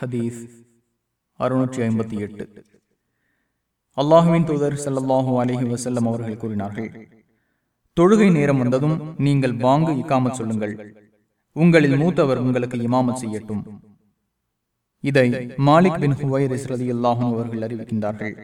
ஹதீஸ் அறுநூற்றி ஐம்பத்தி எட்டு. அல்லாஹுவின் தூதர் சல்லாஹூ அலஹி வசல்லம் அவர்கள் கூறினார்கள் தொழுகை நேரம் வந்ததும் நீங்கள் வாங்கு இக்காம சொல்லுங்கள். உங்களில் மூத்தவர் உங்களுக்கு இமாமத் செய்யட்டும். இதை மாலிக் பின் ஹுவைரிஸ் அல்லாஹும் அவர்கள் அறிவிக்கின்றார்கள்.